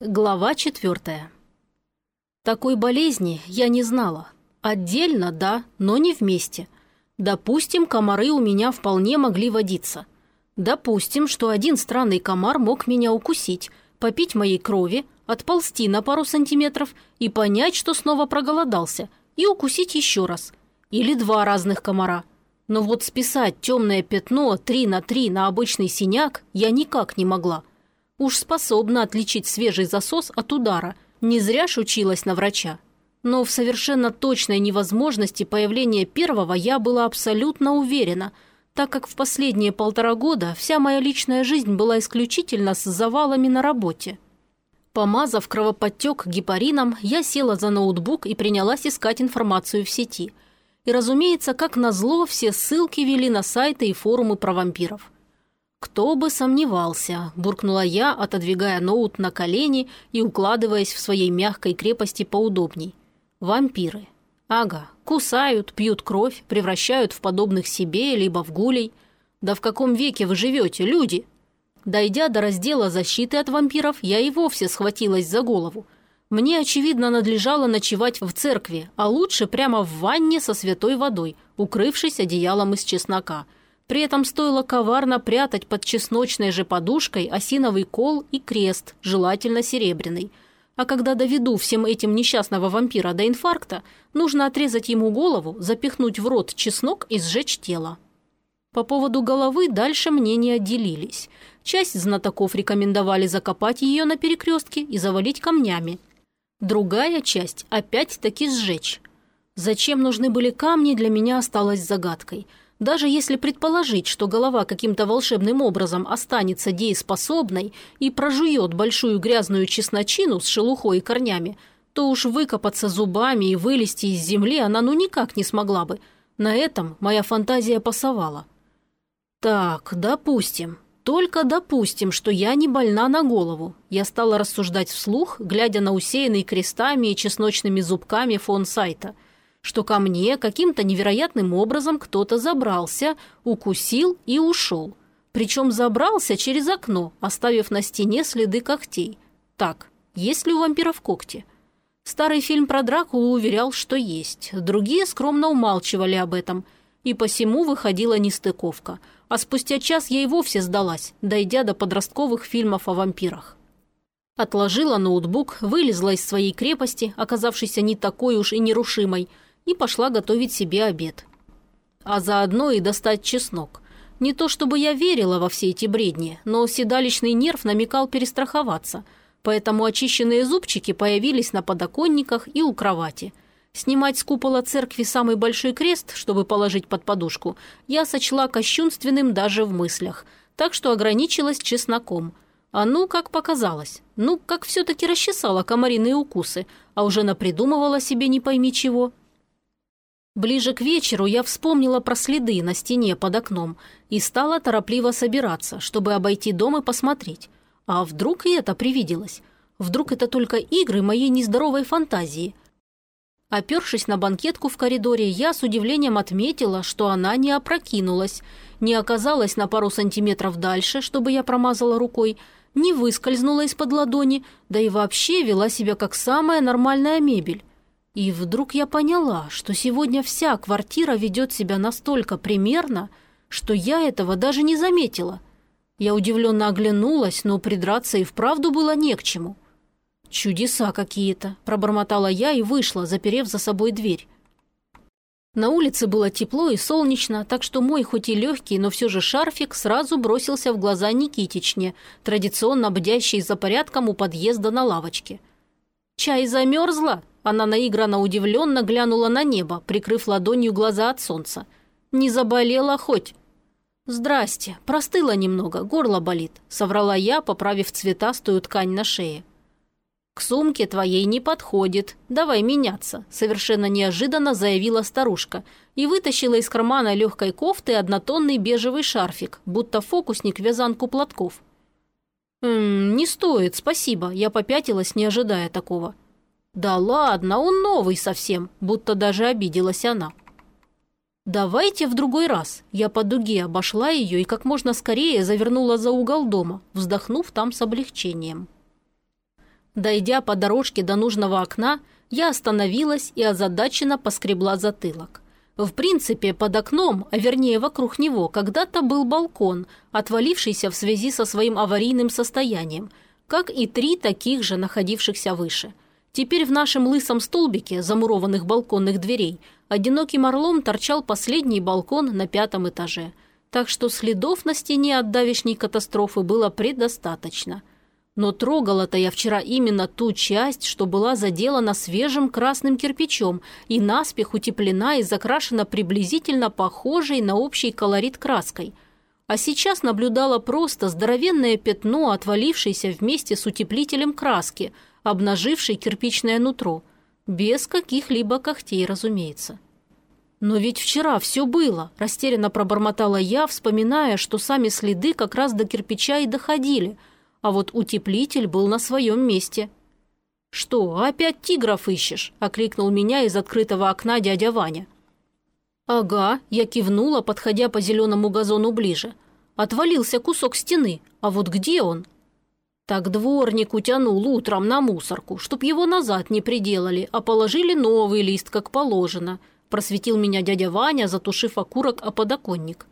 Глава четвертая. Такой болезни я не знала. Отдельно, да, но не вместе. Допустим, комары у меня вполне могли водиться. Допустим, что один странный комар мог меня укусить, попить моей крови, отползти на пару сантиметров и понять, что снова проголодался, и укусить еще раз. Или два разных комара. Но вот списать темное пятно 3 на 3 на обычный синяк я никак не могла. Уж способна отличить свежий засос от удара. Не зря ж училась на врача. Но в совершенно точной невозможности появления первого я была абсолютно уверена, так как в последние полтора года вся моя личная жизнь была исключительно с завалами на работе. Помазав кровоподтек гепарином, я села за ноутбук и принялась искать информацию в сети. И, разумеется, как назло, все ссылки вели на сайты и форумы про вампиров – «Кто бы сомневался», – буркнула я, отодвигая ноут на колени и укладываясь в своей мягкой крепости поудобней. «Вампиры. Ага, кусают, пьют кровь, превращают в подобных себе, либо в гулей. Да в каком веке вы живете, люди?» Дойдя до раздела защиты от вампиров, я и вовсе схватилась за голову. Мне, очевидно, надлежало ночевать в церкви, а лучше прямо в ванне со святой водой, укрывшись одеялом из чеснока – при этом стоило коварно прятать под чесночной же подушкой осиновый кол и крест, желательно серебряный. А когда доведу всем этим несчастного вампира до инфаркта, нужно отрезать ему голову, запихнуть в рот чеснок и сжечь тело. По поводу головы дальше мнения отделились. Часть знатоков рекомендовали закопать ее на перекрестке и завалить камнями. Другая часть опять-таки сжечь. Зачем нужны были камни, для меня осталось загадкой – даже если предположить, что голова каким-то волшебным образом останется дееспособной и прожует большую грязную чесночину с шелухой и корнями, то уж выкопаться зубами и вылезти из земли она ну никак не смогла бы. На этом моя фантазия пасовала. Так, допустим. Только допустим, что я не больна на голову. Я стала рассуждать вслух, глядя на усеянный крестами и чесночными зубками фон сайта – что ко мне каким-то невероятным образом кто-то забрался, укусил и ушел. Причем забрался через окно, оставив на стене следы когтей. Так, есть ли у вампиров когти? Старый фильм про Дракулу уверял, что есть. Другие скромно умалчивали об этом. И посему выходила нестыковка. А спустя час я и вовсе сдалась, дойдя до подростковых фильмов о вампирах. Отложила ноутбук, вылезла из своей крепости, оказавшейся не такой уж и нерушимой, и пошла готовить себе обед. А заодно и достать чеснок. Не то чтобы я верила во все эти бредни, но седалищный нерв намекал перестраховаться, поэтому очищенные зубчики появились на подоконниках и у кровати. Снимать с купола церкви самый большой крест, чтобы положить под подушку, я сочла кощунственным даже в мыслях, так что ограничилась чесноком – а ну, как показалось. Ну, как все-таки расчесала комариные укусы, а уже напридумывала себе не пойми чего. Ближе к вечеру я вспомнила про следы на стене под окном и стала торопливо собираться, чтобы обойти дом и посмотреть. А вдруг и это привиделось? Вдруг это только игры моей нездоровой фантазии? Опершись на банкетку в коридоре, я с удивлением отметила, что она не опрокинулась, не оказалась на пару сантиметров дальше, чтобы я промазала рукой, не выскользнула из-под ладони, да и вообще вела себя как самая нормальная мебель. И вдруг я поняла, что сегодня вся квартира ведет себя настолько примерно, что я этого даже не заметила. Я удивленно оглянулась, но придраться и вправду было не к чему. «Чудеса какие-то», – пробормотала я и вышла, заперев за собой дверь. На улице было тепло и солнечно, так что мой хоть и легкий, но все же шарфик сразу бросился в глаза Никитичне, традиционно бдящей за порядком у подъезда на лавочке. «Чай замерзла?» Она наигранно удивленно глянула на небо, прикрыв ладонью глаза от солнца. «Не заболела хоть?» «Здрасте, простыла немного, горло болит», — соврала я, поправив цветастую ткань на шее. «К сумке твоей не подходит. Давай меняться», — совершенно неожиданно заявила старушка и вытащила из кармана легкой кофты однотонный бежевый шарфик, будто фокусник вязанку платков. «Ммм, не стоит, спасибо», — я попятилась, не ожидая такого. «Да ладно, он новый совсем», будто даже обиделась она. «Давайте в другой раз». Я по дуге обошла ее и как можно скорее завернула за угол дома, вздохнув там с облегчением. Дойдя по дорожке до нужного окна, я остановилась и озадаченно поскребла затылок. В принципе, под окном, а вернее вокруг него, когда-то был балкон, отвалившийся в связи со своим аварийным состоянием, как и три таких же, находившихся выше. Теперь в нашем лысом столбике, замурованных балконных дверей, одиноким орлом торчал последний балкон на пятом этаже. Так что следов на стене от давешней катастрофы было предостаточно. Но трогала-то я вчера именно ту часть, что была заделана свежим красным кирпичом и наспех утеплена и закрашена приблизительно похожей на общий колорит краской. А сейчас наблюдала просто здоровенное пятно, отвалившееся вместе с утеплителем краски, обнажившей кирпичное нутро. Без каких-либо когтей, разумеется. «Но ведь вчера все было», – растерянно пробормотала я, вспоминая, что сами следы как раз до кирпича и доходили – а вот утеплитель был на своем месте. «Что, опять тигров ищешь?» – окликнул меня из открытого окна дядя Ваня. «Ага», – я кивнула, подходя по зеленому газону ближе. Отвалился кусок стены, а вот где он? Так дворник утянул утром на мусорку, чтоб его назад не приделали, а положили новый лист, как положено. Просветил меня дядя Ваня, затушив окурок о подоконник.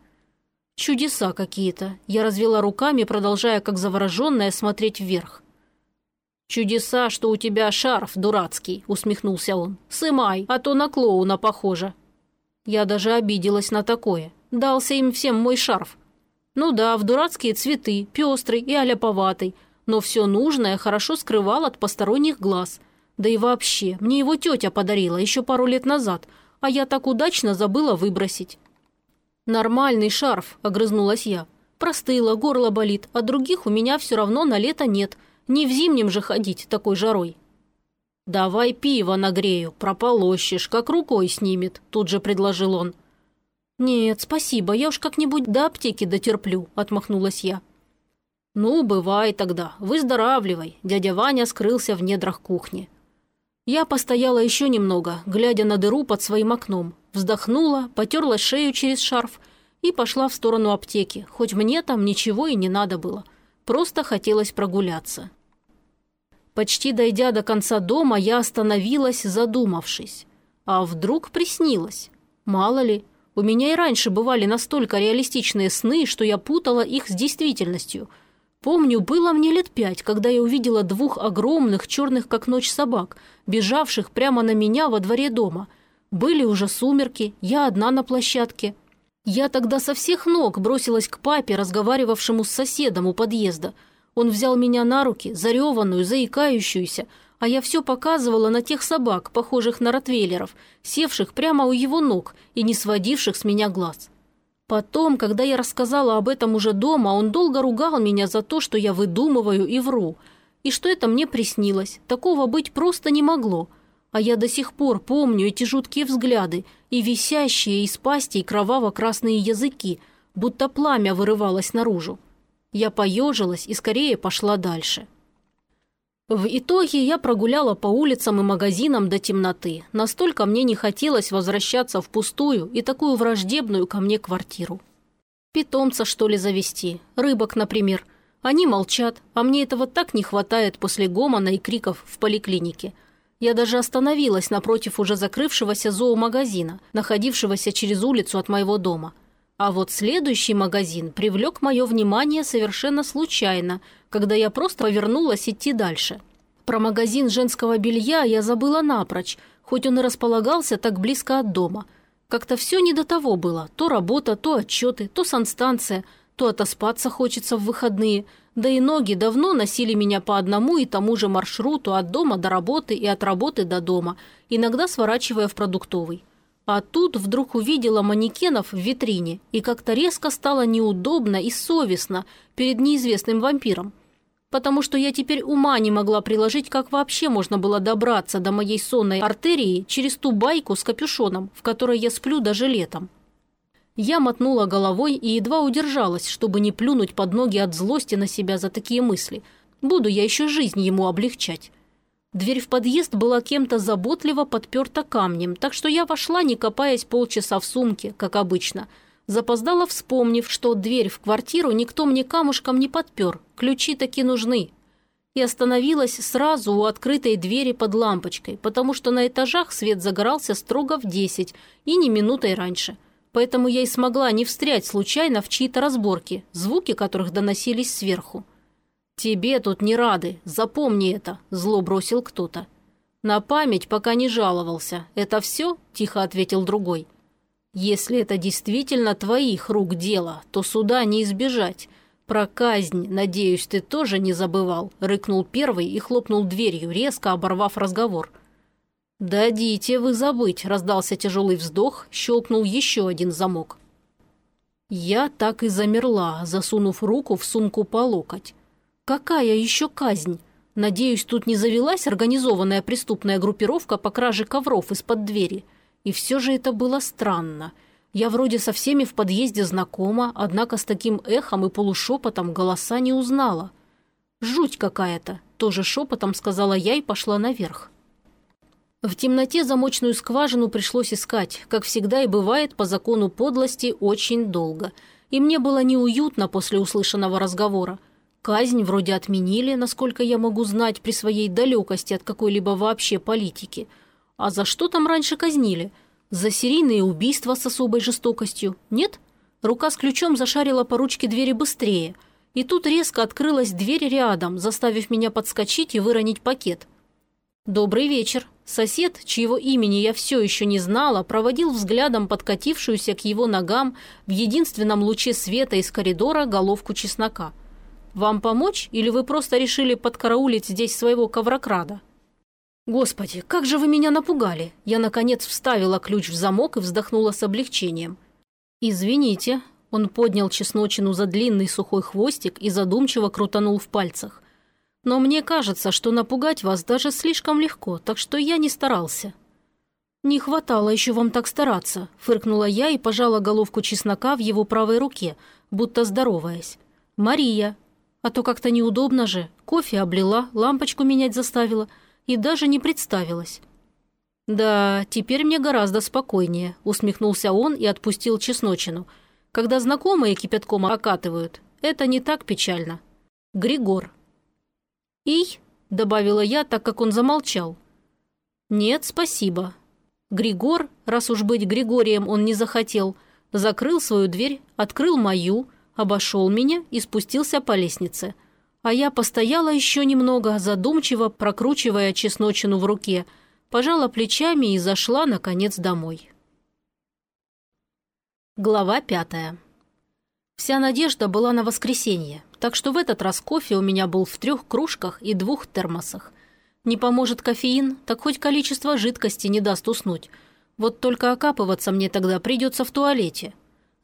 Чудеса какие-то. Я развела руками, продолжая, как завороженная, смотреть вверх. «Чудеса, что у тебя шарф дурацкий», — усмехнулся он. «Сымай, а то на клоуна похоже». Я даже обиделась на такое. Дался им всем мой шарф. Ну да, в дурацкие цветы, пестрый и аляповатый, но все нужное хорошо скрывал от посторонних глаз. Да и вообще, мне его тетя подарила еще пару лет назад, а я так удачно забыла выбросить. «Нормальный шарф», – огрызнулась я. «Простыла, горло болит, а других у меня все равно на лето нет. Не в зимнем же ходить такой жарой». «Давай пиво нагрею, прополощешь, как рукой снимет», – тут же предложил он. «Нет, спасибо, я уж как-нибудь до аптеки дотерплю», – отмахнулась я. «Ну, бывай тогда, выздоравливай», – дядя Ваня скрылся в недрах кухни. Я постояла еще немного, глядя на дыру под своим окном, вздохнула, потерла шею через шарф и пошла в сторону аптеки, хоть мне там ничего и не надо было. Просто хотелось прогуляться. Почти дойдя до конца дома, я остановилась, задумавшись. А вдруг приснилось? Мало ли, у меня и раньше бывали настолько реалистичные сны, что я путала их с действительностью. Помню, было мне лет пять, когда я увидела двух огромных, черных как ночь собак, бежавших прямо на меня во дворе дома – были уже сумерки, я одна на площадке. Я тогда со всех ног бросилась к папе, разговаривавшему с соседом у подъезда. Он взял меня на руки, зареванную, заикающуюся, а я все показывала на тех собак, похожих на ротвейлеров, севших прямо у его ног и не сводивших с меня глаз. Потом, когда я рассказала об этом уже дома, он долго ругал меня за то, что я выдумываю и вру, и что это мне приснилось. Такого быть просто не могло. А я до сих пор помню эти жуткие взгляды и висящие из пастей кроваво-красные языки, будто пламя вырывалось наружу. Я поежилась и скорее пошла дальше. В итоге я прогуляла по улицам и магазинам до темноты. Настолько мне не хотелось возвращаться в пустую и такую враждебную ко мне квартиру. Питомца, что ли, завести? Рыбок, например. Они молчат, а мне этого так не хватает после гомона и криков в поликлинике – я даже остановилась напротив уже закрывшегося зоомагазина, находившегося через улицу от моего дома. А вот следующий магазин привлек мое внимание совершенно случайно, когда я просто повернулась идти дальше. Про магазин женского белья я забыла напрочь, хоть он и располагался так близко от дома. Как-то все не до того было. То работа, то отчеты, то санстанция, то отоспаться хочется в выходные – да и ноги давно носили меня по одному и тому же маршруту от дома до работы и от работы до дома, иногда сворачивая в продуктовый. А тут вдруг увидела манекенов в витрине и как-то резко стало неудобно и совестно перед неизвестным вампиром. Потому что я теперь ума не могла приложить, как вообще можно было добраться до моей сонной артерии через ту байку с капюшоном, в которой я сплю даже летом. Я мотнула головой и едва удержалась, чтобы не плюнуть под ноги от злости на себя за такие мысли. Буду я еще жизнь ему облегчать. Дверь в подъезд была кем-то заботливо подперта камнем, так что я вошла, не копаясь полчаса в сумке, как обычно. Запоздала, вспомнив, что дверь в квартиру никто мне камушком не подпер, ключи таки нужны. и остановилась сразу у открытой двери под лампочкой, потому что на этажах свет загорался строго в десять и не минутой раньше. Поэтому я и смогла не встрять случайно в чьи-то разборки, звуки которых доносились сверху. «Тебе тут не рады, запомни это», – зло бросил кто-то. «На память пока не жаловался. Это все?» – тихо ответил другой. «Если это действительно твоих рук дело, то суда не избежать. «Про казнь, надеюсь, ты тоже не забывал», – рыкнул первый и хлопнул дверью, резко оборвав разговор. «Дадите вы забыть», – раздался тяжелый вздох, щелкнул еще один замок. Я так и замерла, засунув руку в сумку по локоть. «Какая еще казнь? Надеюсь, тут не завелась организованная преступная группировка по краже ковров из-под двери. И все же это было странно». Я вроде со всеми в подъезде знакома, однако с таким эхом и полушепотом голоса не узнала. «Жуть какая-то», – тоже шепотом сказала я и пошла наверх. В темноте замочную скважину пришлось искать, как всегда и бывает по закону подлости, очень долго. И мне было неуютно после услышанного разговора. Казнь вроде отменили, насколько я могу знать, при своей далекости от какой-либо вообще политики. А за что там раньше казнили – за серийные убийства с особой жестокостью? Нет? Рука с ключом зашарила по ручке двери быстрее. И тут резко открылась дверь рядом, заставив меня подскочить и выронить пакет. «Добрый вечер». Сосед, чьего имени я все еще не знала, проводил взглядом подкатившуюся к его ногам в единственном луче света из коридора головку чеснока. «Вам помочь или вы просто решили подкараулить здесь своего коврокрада?» «Господи, как же вы меня напугали!» Я, наконец, вставила ключ в замок и вздохнула с облегчением. «Извините». Он поднял чесночину за длинный сухой хвостик и задумчиво крутанул в пальцах. «Но мне кажется, что напугать вас даже слишком легко, так что я не старался». «Не хватало еще вам так стараться», – фыркнула я и пожала головку чеснока в его правой руке, будто здороваясь. «Мария. А то как-то неудобно же. Кофе облила, лампочку менять заставила» и даже не представилась. «Да, теперь мне гораздо спокойнее», – усмехнулся он и отпустил чесночину. «Когда знакомые кипятком окатывают, это не так печально». «Григор». «Ий», – добавила я, так как он замолчал. «Нет, спасибо». Григор, раз уж быть Григорием он не захотел, закрыл свою дверь, открыл мою, обошел меня и спустился по лестнице – а я постояла еще немного, задумчиво прокручивая чесночину в руке, пожала плечами и зашла, наконец, домой. Глава пятая. Вся надежда была на воскресенье, так что в этот раз кофе у меня был в трех кружках и двух термосах. Не поможет кофеин, так хоть количество жидкости не даст уснуть. Вот только окапываться мне тогда придется в туалете.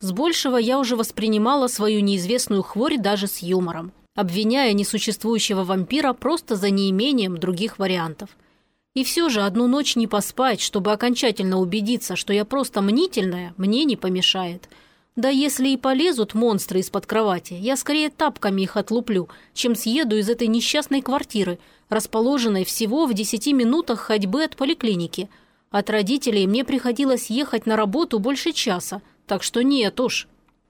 С большего я уже воспринимала свою неизвестную хворь даже с юмором обвиняя несуществующего вампира просто за неимением других вариантов. И все же одну ночь не поспать, чтобы окончательно убедиться, что я просто мнительная, мне не помешает. Да если и полезут монстры из-под кровати, я скорее тапками их отлуплю, чем съеду из этой несчастной квартиры, расположенной всего в десяти минутах ходьбы от поликлиники. От родителей мне приходилось ехать на работу больше часа, так что нет уж.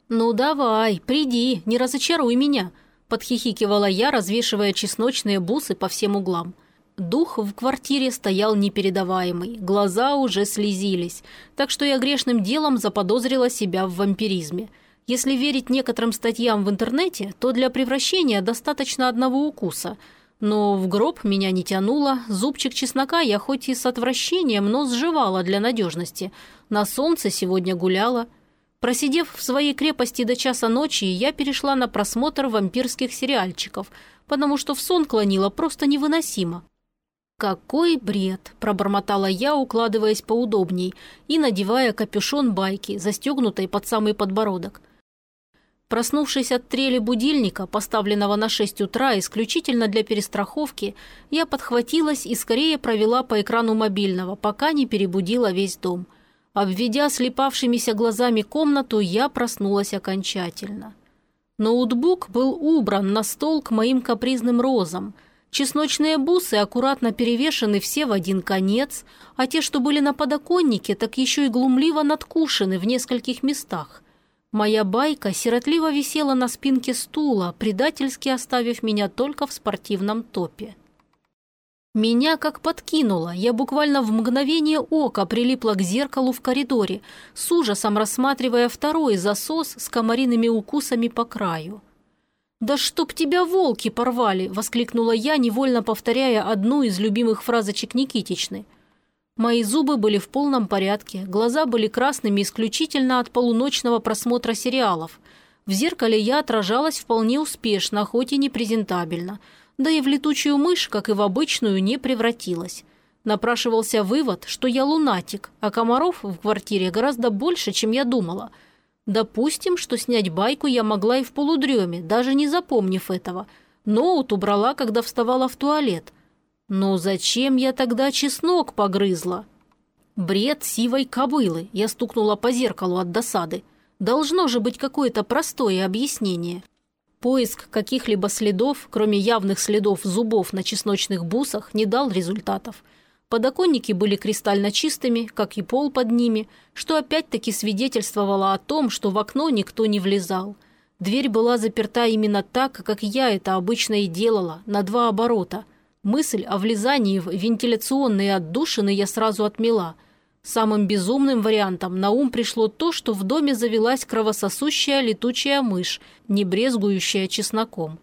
«Ну давай, приди, не разочаруй меня», подхихикивала я, развешивая чесночные бусы по всем углам. Дух в квартире стоял непередаваемый, глаза уже слезились, так что я грешным делом заподозрила себя в вампиризме. Если верить некоторым статьям в интернете, то для превращения достаточно одного укуса. Но в гроб меня не тянуло, зубчик чеснока я хоть и с отвращением, но сживала для надежности. На солнце сегодня гуляла – Просидев в своей крепости до часа ночи, я перешла на просмотр вампирских сериальчиков, потому что в сон клонила просто невыносимо. «Какой бред!» – пробормотала я, укладываясь поудобней и надевая капюшон байки, застегнутой под самый подбородок. Проснувшись от трели будильника, поставленного на 6 утра исключительно для перестраховки, я подхватилась и скорее провела по экрану мобильного, пока не перебудила весь дом – Обведя слепавшимися глазами комнату, я проснулась окончательно. Ноутбук был убран на стол к моим капризным розам. Чесночные бусы аккуратно перевешены все в один конец, а те, что были на подоконнике, так еще и глумливо надкушены в нескольких местах. Моя байка сиротливо висела на спинке стула, предательски оставив меня только в спортивном топе. Меня как подкинуло, я буквально в мгновение ока прилипла к зеркалу в коридоре, с ужасом рассматривая второй засос с комариными укусами по краю. «Да чтоб тебя волки порвали!» – воскликнула я, невольно повторяя одну из любимых фразочек Никитичны – Мои зубы были в полном порядке, глаза были красными исключительно от полуночного просмотра сериалов. В зеркале я отражалась вполне успешно, хоть и не презентабельно. Да и в летучую мышь, как и в обычную, не превратилась. Напрашивался вывод, что я лунатик, а комаров в квартире гораздо больше, чем я думала. Допустим, что снять байку я могла и в полудреме, даже не запомнив этого. Ноут убрала, когда вставала в туалет – но зачем я тогда чеснок погрызла? Бред сивой кобылы, я стукнула по зеркалу от досады. Должно же быть какое-то простое объяснение. Поиск каких-либо следов, кроме явных следов зубов на чесночных бусах, не дал результатов. Подоконники были кристально чистыми, как и пол под ними, что опять-таки свидетельствовало о том, что в окно никто не влезал. Дверь была заперта именно так, как я это обычно и делала, на два оборота – Мысль о влезании в вентиляционные отдушины я сразу отмела. Самым безумным вариантом на ум пришло то, что в доме завелась кровососущая летучая мышь, не брезгующая чесноком.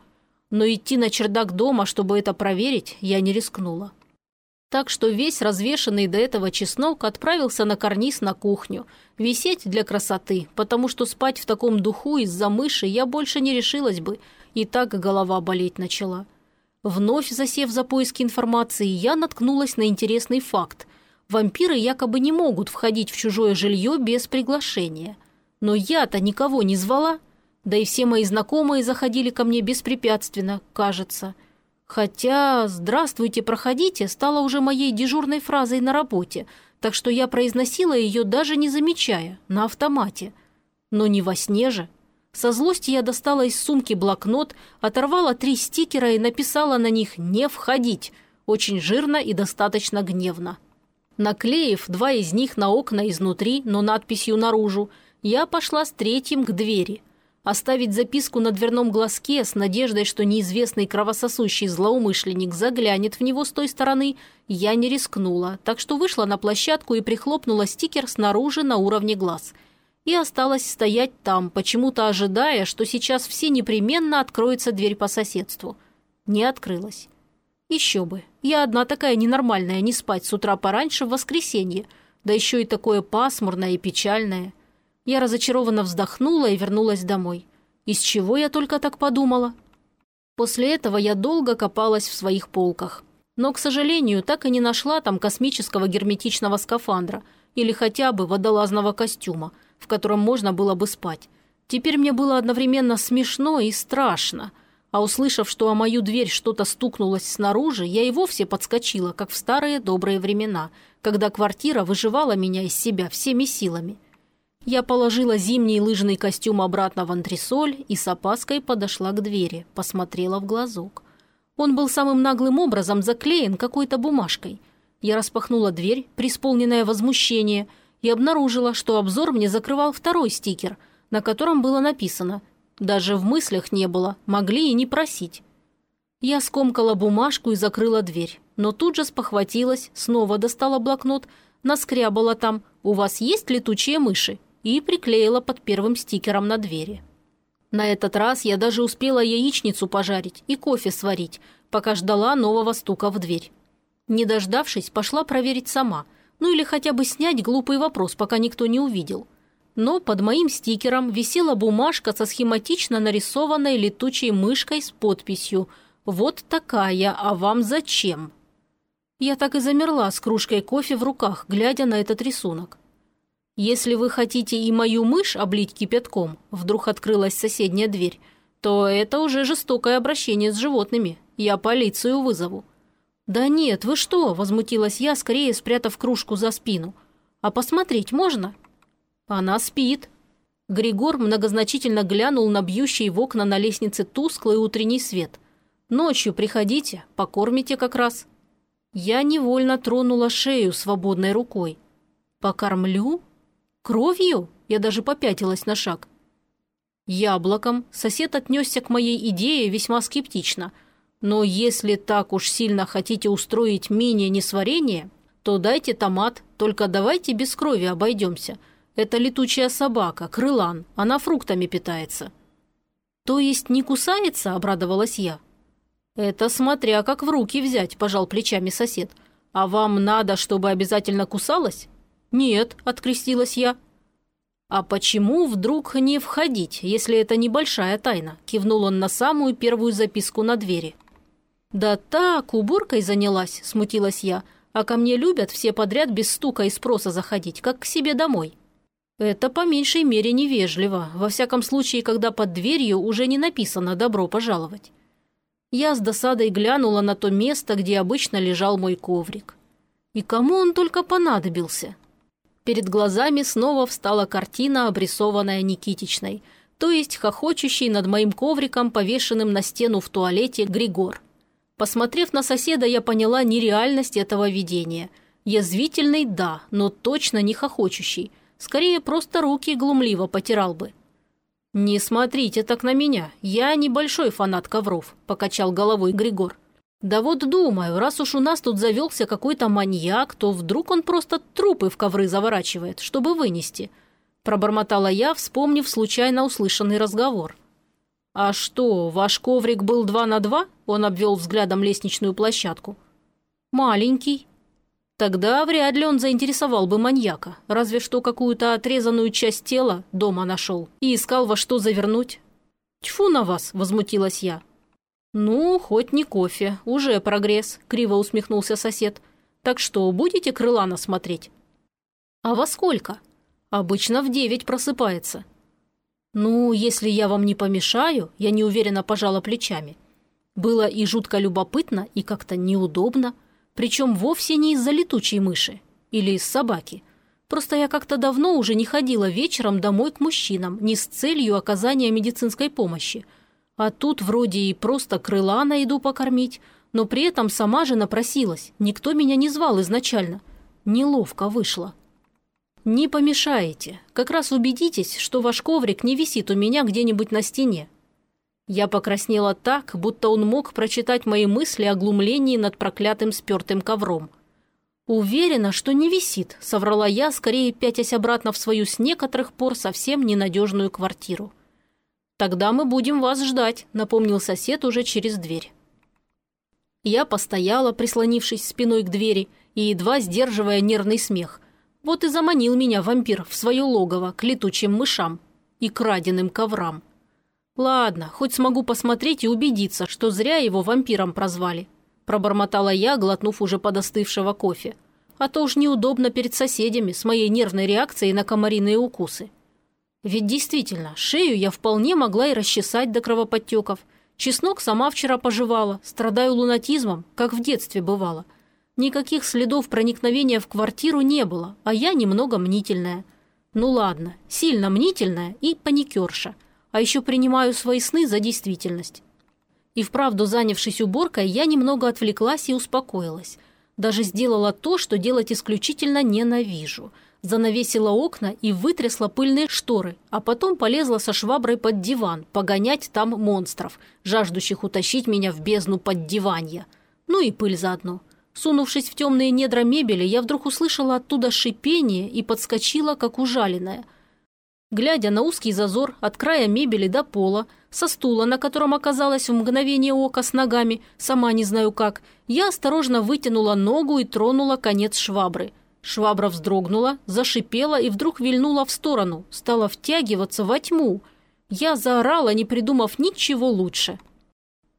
Но идти на чердак дома, чтобы это проверить, я не рискнула. Так что весь развешанный до этого чеснок отправился на карниз на кухню, висеть для красоты, потому что спать в таком духу из-за мыши я больше не решилась бы, и так голова болеть начала. Вновь засев за поиски информации, я наткнулась на интересный факт. Вампиры якобы не могут входить в чужое жилье без приглашения. Но я-то никого не звала. Да и все мои знакомые заходили ко мне беспрепятственно, кажется. Хотя «здравствуйте, проходите» стала уже моей дежурной фразой на работе, так что я произносила ее даже не замечая, на автомате. Но не во сне же. Со злости я достала из сумки блокнот, оторвала три стикера и написала на них «Не входить», очень жирно и достаточно гневно. Наклеив два из них на окна изнутри, но надписью наружу, я пошла с третьим к двери. Оставить записку на дверном глазке с надеждой, что неизвестный кровососущий злоумышленник заглянет в него с той стороны, я не рискнула, так что вышла на площадку и прихлопнула стикер снаружи на уровне глаз – и осталась стоять там, почему-то ожидая, что сейчас все непременно откроется дверь по соседству. Не открылась. Еще бы. Я одна такая ненормальная, не спать с утра пораньше в воскресенье, да еще и такое пасмурное и печальное. Я разочарованно вздохнула и вернулась домой. Из чего я только так подумала? После этого я долго копалась в своих полках. Но, к сожалению, так и не нашла там космического герметичного скафандра или хотя бы водолазного костюма – в котором можно было бы спать. Теперь мне было одновременно смешно и страшно. А услышав, что о мою дверь что-то стукнулось снаружи, я и вовсе подскочила, как в старые добрые времена, когда квартира выживала меня из себя всеми силами. Я положила зимний лыжный костюм обратно в антресоль и с опаской подошла к двери, посмотрела в глазок. Он был самым наглым образом заклеен какой-то бумажкой. Я распахнула дверь, преисполненное возмущение – и обнаружила, что обзор мне закрывал второй стикер, на котором было написано «Даже в мыслях не было, могли и не просить». Я скомкала бумажку и закрыла дверь, но тут же спохватилась, снова достала блокнот, наскрябала там «У вас есть летучие мыши?» и приклеила под первым стикером на двери. На этот раз я даже успела яичницу пожарить и кофе сварить, пока ждала нового стука в дверь. Не дождавшись, пошла проверить сама – ну или хотя бы снять глупый вопрос, пока никто не увидел. Но под моим стикером висела бумажка со схематично нарисованной летучей мышкой с подписью «Вот такая, а вам зачем?». Я так и замерла с кружкой кофе в руках, глядя на этот рисунок. «Если вы хотите и мою мышь облить кипятком», вдруг открылась соседняя дверь, то это уже жестокое обращение с животными. Я полицию вызову. «Да нет, вы что?» – возмутилась я, скорее спрятав кружку за спину. «А посмотреть можно?» «Она спит». Григор многозначительно глянул на бьющий в окна на лестнице тусклый утренний свет. «Ночью приходите, покормите как раз». Я невольно тронула шею свободной рукой. «Покормлю? Кровью?» Я даже попятилась на шаг. Яблоком сосед отнесся к моей идее весьма скептично. Но если так уж сильно хотите устроить мини-несварение, то дайте томат, только давайте без крови обойдемся. Это летучая собака, крылан, она фруктами питается». «То есть не кусается?» – обрадовалась я. «Это смотря как в руки взять», – пожал плечами сосед. «А вам надо, чтобы обязательно кусалась?» «Нет», – открестилась я. «А почему вдруг не входить, если это небольшая тайна?» – кивнул он на самую первую записку на двери. «Да так, уборкой занялась», – смутилась я. «А ко мне любят все подряд без стука и спроса заходить, как к себе домой». Это по меньшей мере невежливо, во всяком случае, когда под дверью уже не написано «добро пожаловать». Я с досадой глянула на то место, где обычно лежал мой коврик. И кому он только понадобился? Перед глазами снова встала картина, обрисованная Никитичной, то есть хохочущий над моим ковриком, повешенным на стену в туалете, Григор. Посмотрев на соседа, я поняла нереальность этого видения. Язвительный – да, но точно не хохочущий – Скорее, просто руки глумливо потирал бы. «Не смотрите так на меня, я небольшой фанат ковров», – покачал головой Григор. «Да вот думаю, раз уж у нас тут завелся какой-то маньяк, то вдруг он просто трупы в ковры заворачивает, чтобы вынести», – пробормотала я, вспомнив случайно услышанный разговор. «А что, ваш коврик был два на два?» – он обвел взглядом лестничную площадку. «Маленький», Тогда вряд ли он заинтересовал бы маньяка, разве что какую-то отрезанную часть тела дома нашел и искал во что завернуть. «Тьфу на вас!» – возмутилась я. «Ну, хоть не кофе, уже прогресс», – криво усмехнулся сосед. «Так что, будете крылана смотреть?» «А во сколько?» «Обычно в девять просыпается». «Ну, если я вам не помешаю», – я неуверенно пожала плечами. Было и жутко любопытно, и как-то неудобно – причем вовсе не из-за летучей мыши или из собаки. Просто я как-то давно уже не ходила вечером домой к мужчинам, не с целью оказания медицинской помощи. А тут вроде и просто крыла найду покормить, но при этом сама же напросилась. Никто меня не звал изначально. Неловко вышло. «Не помешаете. Как раз убедитесь, что ваш коврик не висит у меня где-нибудь на стене. Я покраснела так, будто он мог прочитать мои мысли о глумлении над проклятым спертым ковром. «Уверена, что не висит», — соврала я, скорее пятясь обратно в свою с некоторых пор совсем ненадежную квартиру. «Тогда мы будем вас ждать», — напомнил сосед уже через дверь. Я постояла, прислонившись спиной к двери и едва сдерживая нервный смех. Вот и заманил меня вампир в свое логово к летучим мышам и краденым коврам. «Ладно, хоть смогу посмотреть и убедиться, что зря его вампиром прозвали», пробормотала я, глотнув уже подостывшего кофе. «А то уж неудобно перед соседями с моей нервной реакцией на комариные укусы». Ведь действительно, шею я вполне могла и расчесать до кровоподтеков. Чеснок сама вчера пожевала, страдаю лунатизмом, как в детстве бывало. Никаких следов проникновения в квартиру не было, а я немного мнительная. Ну ладно, сильно мнительная и паникерша – а еще принимаю свои сны за действительность. И вправду, занявшись уборкой, я немного отвлеклась и успокоилась. Даже сделала то, что делать исключительно ненавижу. Занавесила окна и вытрясла пыльные шторы, а потом полезла со шваброй под диван, погонять там монстров, жаждущих утащить меня в бездну под диванья. Ну и пыль заодно. Сунувшись в темные недра мебели, я вдруг услышала оттуда шипение и подскочила, как ужаленная – Глядя на узкий зазор от края мебели до пола, со стула, на котором оказалась в мгновение ока с ногами, сама не знаю как, я осторожно вытянула ногу и тронула конец швабры. Швабра вздрогнула, зашипела и вдруг вильнула в сторону, стала втягиваться во тьму. Я заорала, не придумав ничего лучше.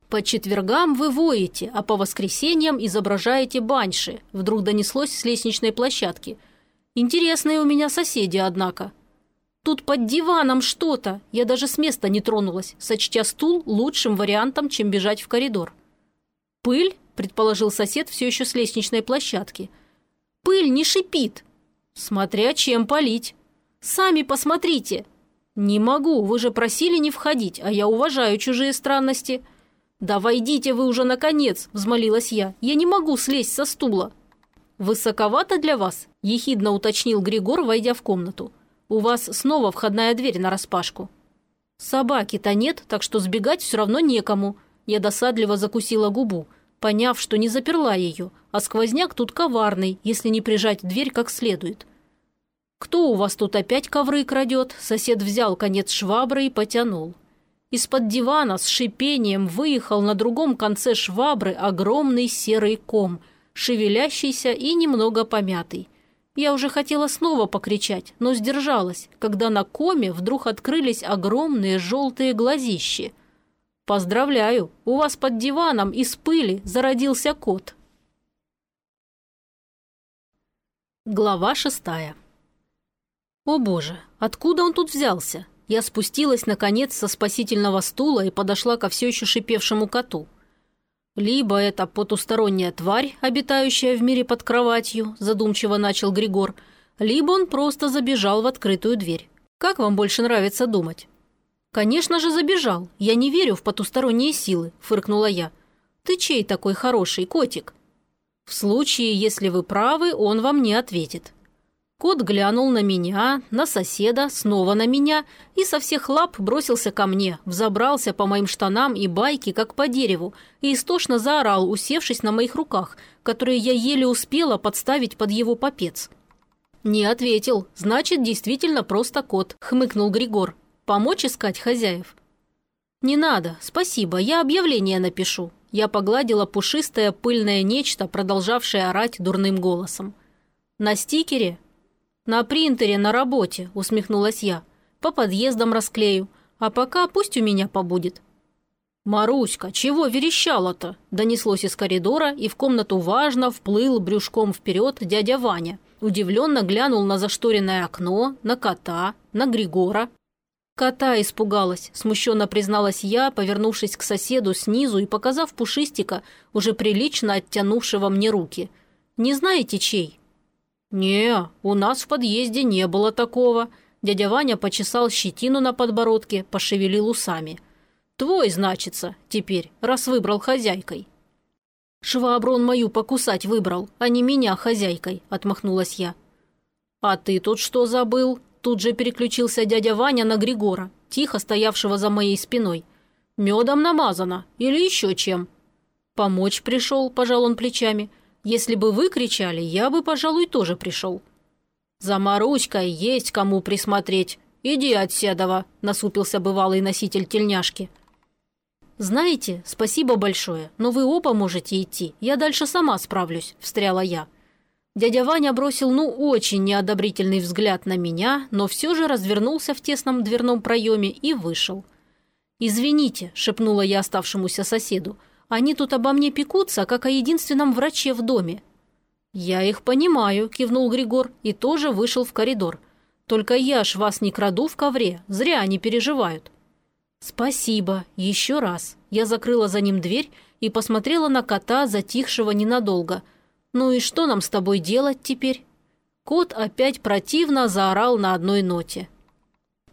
«По четвергам вы воете, а по воскресеньям изображаете баньши», вдруг донеслось с лестничной площадки. «Интересные у меня соседи, однако». Тут под диваном что-то. Я даже с места не тронулась, сочтя стул лучшим вариантом, чем бежать в коридор. «Пыль?» – предположил сосед все еще с лестничной площадки. «Пыль не шипит!» «Смотря чем полить!» «Сами посмотрите!» «Не могу, вы же просили не входить, а я уважаю чужие странности». «Да войдите вы уже наконец!» – взмолилась я. «Я не могу слезть со стула». «Высоковато для вас?» – ехидно уточнил Григор, войдя в комнату. У вас снова входная дверь нараспашку». Собаки-то нет, так что сбегать все равно некому. Я досадливо закусила губу, поняв, что не заперла ее, а сквозняк тут коварный, если не прижать дверь как следует. «Кто у вас тут опять ковры крадет?» Сосед взял конец швабры и потянул. Из-под дивана с шипением выехал на другом конце швабры огромный серый ком, шевелящийся и немного помятый. Я уже хотела снова покричать, но сдержалась, когда на коме вдруг открылись огромные желтые глазищи. «Поздравляю, у вас под диваном из пыли зародился кот». Глава шестая о боже, откуда он тут взялся? Я спустилась, наконец, со спасительного стула и подошла ко все еще шипевшему коту. Либо это потусторонняя тварь, обитающая в мире под кроватью, задумчиво начал Григор, либо он просто забежал в открытую дверь. Как вам больше нравится думать? «Конечно же забежал. Я не верю в потусторонние силы», – фыркнула я. «Ты чей такой хороший котик?» «В случае, если вы правы, он вам не ответит. Кот глянул на меня, на соседа, снова на меня и со всех лап бросился ко мне, взобрался по моим штанам и байке, как по дереву, и истошно заорал, усевшись на моих руках, которые я еле успела подставить под его попец. «Не ответил. Значит, действительно просто кот», — хмыкнул Григор. «Помочь искать хозяев?» «Не надо, спасибо, я объявление напишу». Я погладила пушистое пыльное нечто, продолжавшее орать дурным голосом. «На стикере «На принтере, на работе», – усмехнулась я. «По подъездам расклею. А пока пусть у меня побудет». «Маруська, чего верещала-то?» – донеслось из коридора, и в комнату важно вплыл брюшком вперед дядя Ваня. Удивленно глянул на зашторенное окно, на кота, на Григора. Кота испугалась, смущенно призналась я, повернувшись к соседу снизу и показав пушистика, уже прилично оттянувшего мне руки. «Не знаете, чей?» «Не, у нас в подъезде не было такого». Дядя Ваня почесал щетину на подбородке, пошевелил усами. «Твой, значится, теперь, раз выбрал хозяйкой». «Швабру он мою покусать выбрал, а не меня хозяйкой», – отмахнулась я. «А ты тут что забыл?» Тут же переключился дядя Ваня на Григора, тихо стоявшего за моей спиной. «Медом намазано или еще чем?» «Помочь пришел», – пожал он плечами. Если бы вы кричали, я бы, пожалуй, тоже пришел». «За Маруськой есть кому присмотреть. Иди от Седова», – насупился бывалый носитель тельняшки. «Знаете, спасибо большое, но вы оба можете идти. Я дальше сама справлюсь», – встряла я. Дядя Ваня бросил, ну, очень неодобрительный взгляд на меня, но все же развернулся в тесном дверном проеме и вышел. «Извините», – шепнула я оставшемуся соседу, – они тут обо мне пекутся, как о единственном враче в доме». «Я их понимаю», – кивнул Григор и тоже вышел в коридор. «Только я ж вас не краду в ковре, зря они переживают». «Спасибо, еще раз». Я закрыла за ним дверь и посмотрела на кота, затихшего ненадолго. «Ну и что нам с тобой делать теперь?» Кот опять противно заорал на одной ноте.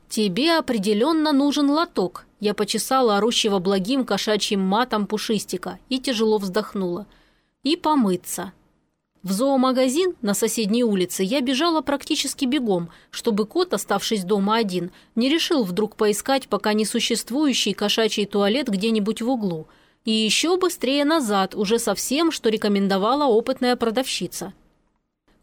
«Тебе определенно нужен лоток», я почесала орущего благим кошачьим матом пушистика и тяжело вздохнула. И помыться. В зоомагазин на соседней улице я бежала практически бегом, чтобы кот, оставшись дома один, не решил вдруг поискать пока несуществующий кошачий туалет где-нибудь в углу. И еще быстрее назад, уже совсем, что рекомендовала опытная продавщица.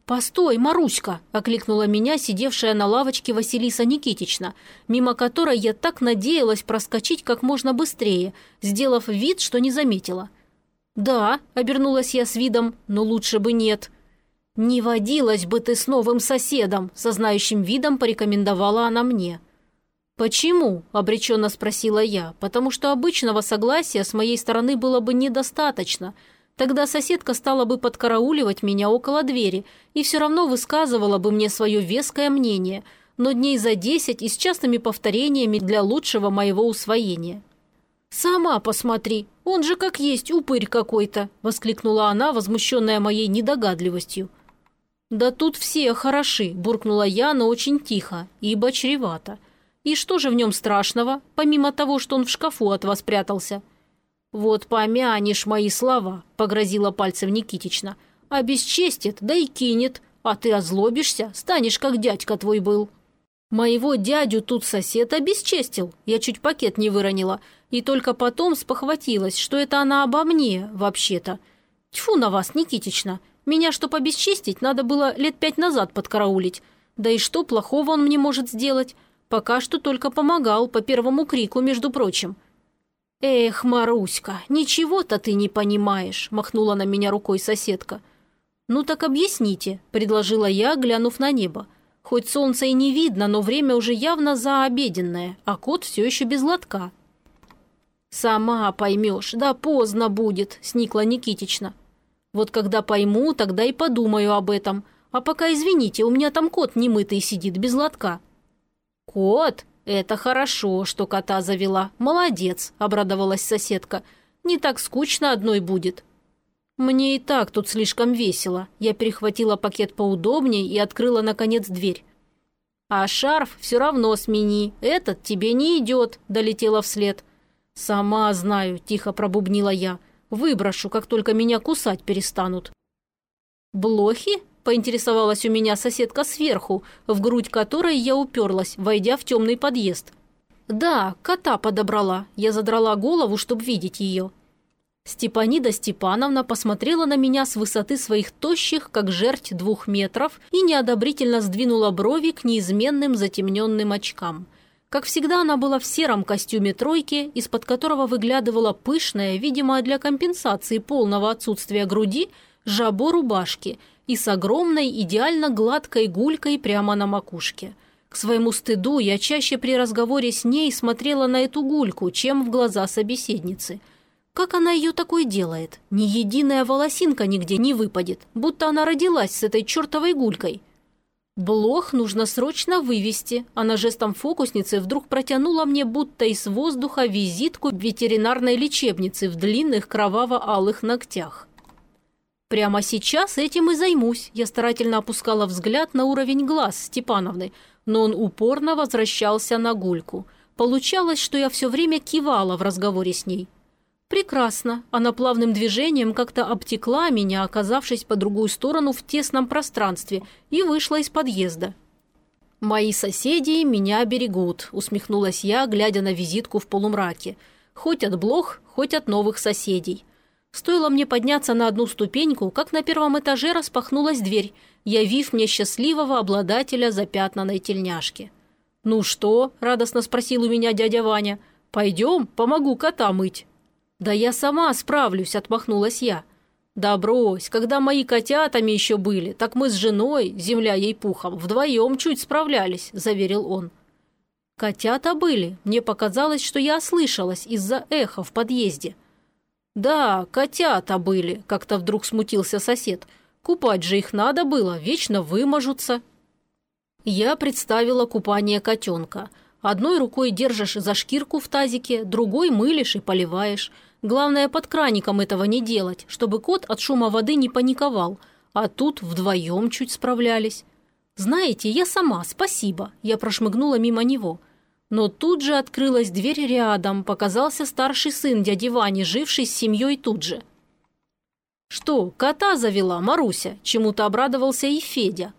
«Постой, Маруська!» – окликнула меня сидевшая на лавочке Василиса Никитична, мимо которой я так надеялась проскочить как можно быстрее, сделав вид, что не заметила. «Да», – обернулась я с видом, – «но лучше бы нет». «Не водилась бы ты с новым соседом», – со знающим видом порекомендовала она мне. «Почему?» – обреченно спросила я, потому что обычного согласия с моей стороны было бы недостаточно – Тогда соседка стала бы подкарауливать меня около двери и все равно высказывала бы мне свое веское мнение, но дней за десять и с частыми повторениями для лучшего моего усвоения. «Сама посмотри, он же как есть упырь какой-то!» – воскликнула она, возмущенная моей недогадливостью. «Да тут все хороши», – буркнула я, но очень тихо, ибо чревато. «И что же в нем страшного, помимо того, что он в шкафу от вас прятался?» «Вот помянешь мои слова», – погрозила пальцем Никитична. «Обесчестит, да и кинет, а ты озлобишься, станешь, как дядька твой был». Моего дядю тут сосед обесчестил. Я чуть пакет не выронила. И только потом спохватилась, что это она обо мне, вообще-то. Тьфу на вас, Никитична. Меня, чтоб обесчестить, надо было лет пять назад подкараулить. Да и что плохого он мне может сделать? Пока что только помогал, по первому крику, между прочим. «Эх, Маруська, ничего-то ты не понимаешь», – махнула на меня рукой соседка. «Ну так объясните», – предложила я, глянув на небо. Хоть солнца и не видно, но время уже явно заобеденное, а кот все еще без лотка. «Сама поймешь, да поздно будет», – сникла Никитична. «Вот когда пойму, тогда и подумаю об этом. А пока, извините, у меня там кот немытый сидит, без лотка». «Кот? Это хорошо, что кота завела. Молодец», – обрадовалась соседка. «Не так скучно одной будет». «Мне и так тут слишком весело». Я перехватила пакет поудобнее и открыла, наконец, дверь. «А шарф все равно смени. Этот тебе не идет», – долетела вслед. «Сама знаю», – тихо пробубнила я. «Выброшу, как только меня кусать перестанут». «Блохи?» – поинтересовалась у меня соседка сверху, в грудь которой я уперлась, войдя в темный подъезд. «Да, кота подобрала». Я задрала голову, чтобы видеть ее. Степанида Степановна посмотрела на меня с высоты своих тощих, как жерть двух метров, и неодобрительно сдвинула брови к неизменным затемненным очкам. Как всегда, она была в сером костюме тройки, из-под которого выглядывала пышная, видимо, для компенсации полного отсутствия груди, жабо рубашки и с огромной, идеально гладкой гулькой прямо на макушке. К своему стыду я чаще при разговоре с ней смотрела на эту гульку, чем в глаза собеседницы – как она ее такой делает? Ни единая волосинка нигде не выпадет, будто она родилась с этой чертовой гулькой. Блох нужно срочно вывести. Она жестом фокусницы вдруг протянула мне будто из воздуха визитку ветеринарной лечебницы в длинных кроваво-алых ногтях. Прямо сейчас этим и займусь. Я старательно опускала взгляд на уровень глаз Степановны, но он упорно возвращался на гульку. Получалось, что я все время кивала в разговоре с ней. Прекрасно. Она плавным движением как-то обтекла меня, оказавшись по другую сторону в тесном пространстве, и вышла из подъезда. «Мои соседи меня берегут», – усмехнулась я, глядя на визитку в полумраке. «Хоть от блох, хоть от новых соседей». Стоило мне подняться на одну ступеньку, как на первом этаже распахнулась дверь, явив мне счастливого обладателя запятнанной тельняшки. «Ну что?» – радостно спросил у меня дядя Ваня. «Пойдем, помогу кота мыть». «Да я сама справлюсь», – отмахнулась я. «Да брось, когда мои котятами еще были, так мы с женой, земля ей пухом, вдвоем чуть справлялись», – заверил он. «Котята были. Мне показалось, что я ослышалась из-за эха в подъезде». «Да, котята были», – как-то вдруг смутился сосед. «Купать же их надо было, вечно вымажутся». Я представила купание котенка. Одной рукой держишь за шкирку в тазике, другой мылишь и поливаешь – Главное, под краником этого не делать, чтобы кот от шума воды не паниковал. А тут вдвоем чуть справлялись. «Знаете, я сама, спасибо». Я прошмыгнула мимо него. Но тут же открылась дверь рядом, показался старший сын дяди Вани, живший с семьей тут же. «Что, кота завела, Маруся?» – чему-то обрадовался и Федя.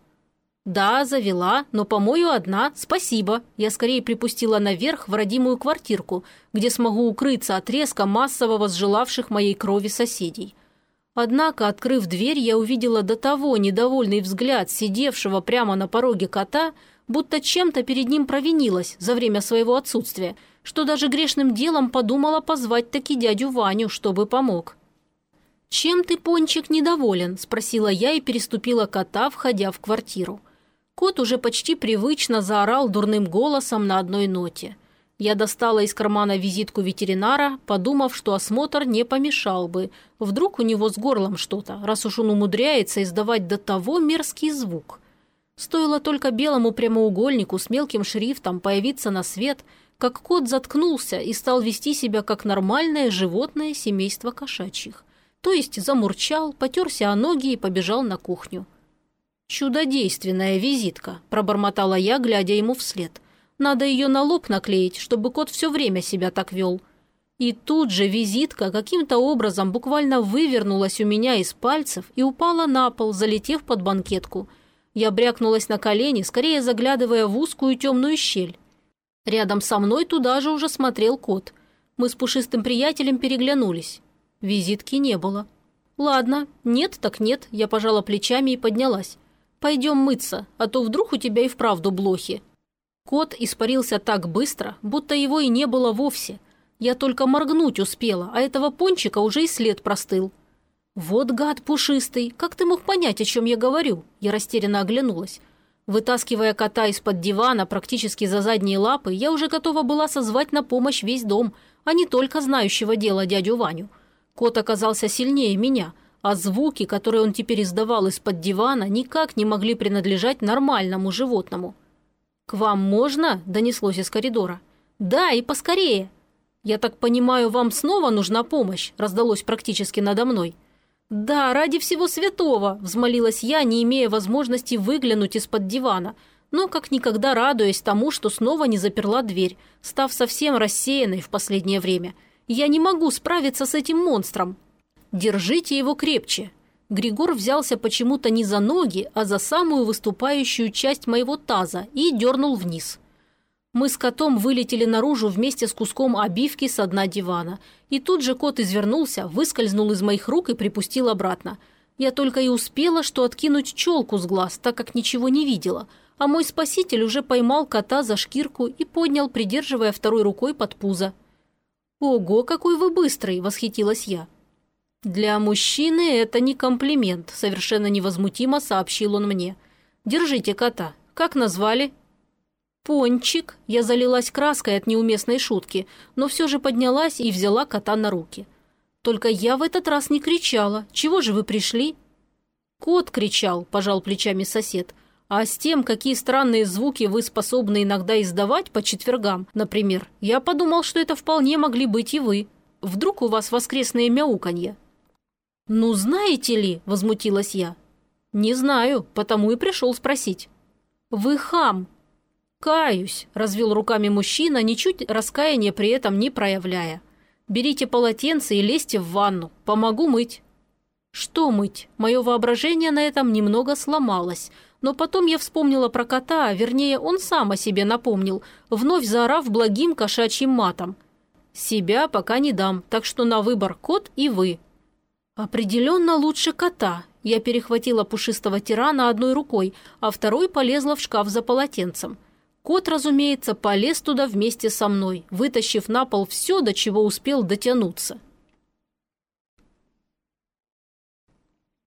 «Да, завела, но помою одна, спасибо». Я скорее припустила наверх в родимую квартирку, где смогу укрыться от резка массового сжелавших моей крови соседей. Однако, открыв дверь, я увидела до того недовольный взгляд сидевшего прямо на пороге кота, будто чем-то перед ним провинилась за время своего отсутствия, что даже грешным делом подумала позвать таки дядю Ваню, чтобы помог. «Чем ты, Пончик, недоволен?» – спросила я и переступила кота, входя в квартиру. Кот уже почти привычно заорал дурным голосом на одной ноте. Я достала из кармана визитку ветеринара, подумав, что осмотр не помешал бы. Вдруг у него с горлом что-то, раз уж он умудряется издавать до того мерзкий звук. Стоило только белому прямоугольнику с мелким шрифтом появиться на свет, как кот заткнулся и стал вести себя как нормальное животное семейства кошачьих. То есть замурчал, потерся о ноги и побежал на кухню. «Чудодейственная визитка», – пробормотала я, глядя ему вслед. «Надо ее на лоб наклеить, чтобы кот все время себя так вел». И тут же визитка каким-то образом буквально вывернулась у меня из пальцев и упала на пол, залетев под банкетку. Я брякнулась на колени, скорее заглядывая в узкую темную щель. Рядом со мной туда же уже смотрел кот. Мы с пушистым приятелем переглянулись. Визитки не было. «Ладно, нет так нет», я пожала плечами и поднялась. «Пойдем мыться, а то вдруг у тебя и вправду блохи». Кот испарился так быстро, будто его и не было вовсе. Я только моргнуть успела, а этого пончика уже и след простыл. «Вот гад пушистый, как ты мог понять, о чем я говорю?» Я растерянно оглянулась. Вытаскивая кота из-под дивана практически за задние лапы, я уже готова была созвать на помощь весь дом, а не только знающего дела дядю Ваню. Кот оказался сильнее меня, а звуки, которые он теперь издавал из-под дивана, никак не могли принадлежать нормальному животному. «К вам можно?» – донеслось из коридора. «Да, и поскорее!» «Я так понимаю, вам снова нужна помощь?» – раздалось практически надо мной. «Да, ради всего святого!» – взмолилась я, не имея возможности выглянуть из-под дивана, но как никогда радуясь тому, что снова не заперла дверь, став совсем рассеянной в последнее время. «Я не могу справиться с этим монстром!» «Держите его крепче!» Григор взялся почему-то не за ноги, а за самую выступающую часть моего таза и дернул вниз – мы с котом вылетели наружу вместе с куском обивки со дна дивана. И тут же кот извернулся, выскользнул из моих рук и припустил обратно. Я только и успела, что откинуть челку с глаз, так как ничего не видела. А мой спаситель уже поймал кота за шкирку и поднял, придерживая второй рукой под пузо. «Ого, какой вы быстрый!» – восхитилась я. «Для мужчины это не комплимент», – совершенно невозмутимо сообщил он мне. «Держите кота. Как назвали?» «Пончик!» Я залилась краской от неуместной шутки, но все же поднялась и взяла кота на руки. «Только я в этот раз не кричала. Чего же вы пришли?» «Кот кричал», – пожал плечами сосед. «А с тем, какие странные звуки вы способны иногда издавать по четвергам, например, я подумал, что это вполне могли быть и вы. Вдруг у вас воскресные мяуканье?» «Ну, знаете ли», – возмутилась я. «Не знаю, потому и пришел спросить». «Вы хам», «Каюсь», – развел руками мужчина, ничуть раскаяния при этом не проявляя. «Берите полотенце и лезьте в ванну. Помогу мыть». Что мыть? Мое воображение на этом немного сломалось. Но потом я вспомнила про кота, вернее, он сам о себе напомнил, вновь заорав благим кошачьим матом. «Себя пока не дам, так что на выбор кот и вы». «Определенно лучше кота». Я перехватила пушистого тирана одной рукой, а второй полезла в шкаф за полотенцем. Кот, разумеется, полез туда вместе со мной, вытащив на пол все, до чего успел дотянуться.